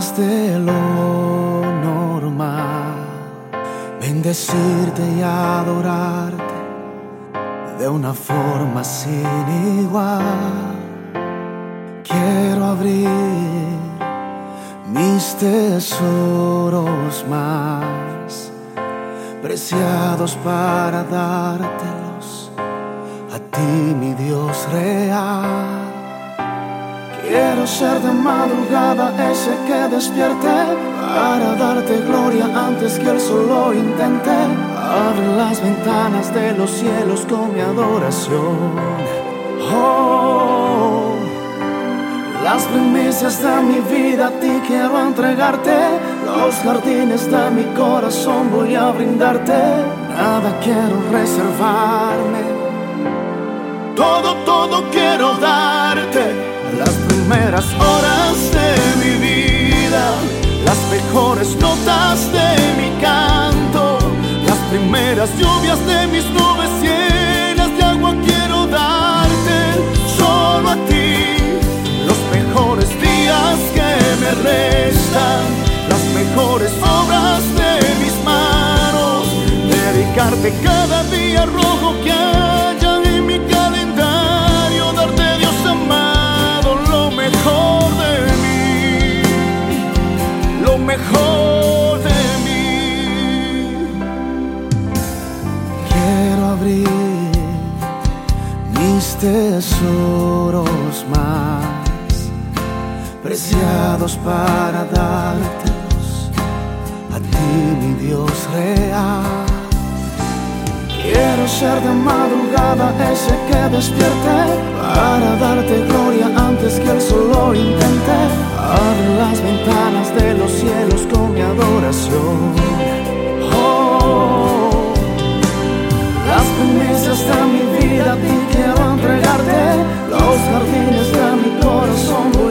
de lo normal, bendecirte y adorarte de una forma sin igual. Quiero abrir mis tesoros más preciados para dártelos a ti, mi Dios real. Quiero ser de madrugada ese que despierte para darte gloria antes que el sol lo intente. Abre las ventanas de los cielos con mi adoración. Oh, las primicias de mi vida a ti quiero entregarte. Los jardines de mi corazón voy a brindarte. Nada quiero reservarme. Todo, todo quiero darte primeras horas de mi vida, las mejores notas de mi canto, las primeras lluvias de mis nubes llenas de agua quiero darte solo a ti, los mejores días que me restan, las mejores obras de mis manos, dedicarte cada día rojo mejor de mí. Quiero abrir mis tesoros más preciados para dártelos a ti, mi Dios real. Quiero ser de madrugada ese que despierte para darte gloria antes que el sol lo intente.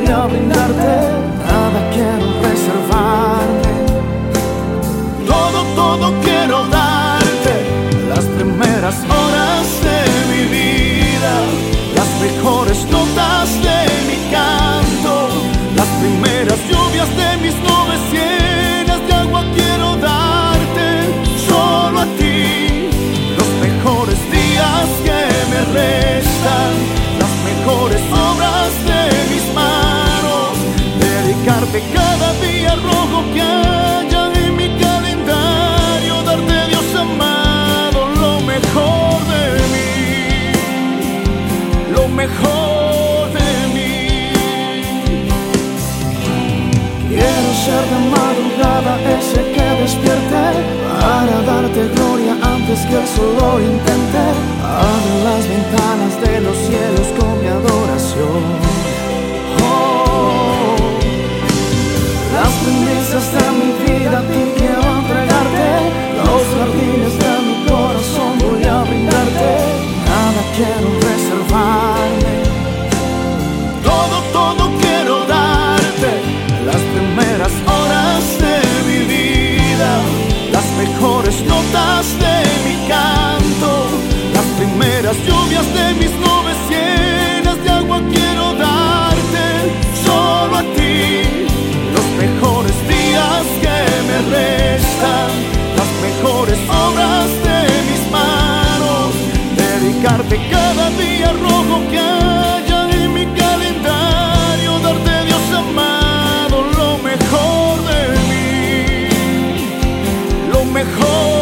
Nada quiero reservarme. Todo, todo quiero darte. Las primeras horas de mi vida, las mejores notas de mi canto, las primeras lluvias de mis nubes rojo que haya en mi calendario, darte Dios amado lo mejor de mí, lo mejor de mí. Quiero ser de madrugada ese que despierte para darte gloria antes que el sol lo intente. Abre las ventanas de los primeras lluvias de mis nubes llenas de agua quiero darte. Solo a ti. Los mejores días que me restan. Las mejores obras de mis manos. Dedicarte cada día rojo que haya en mi calendario. Darte Dios amado lo mejor de mí. Lo mejor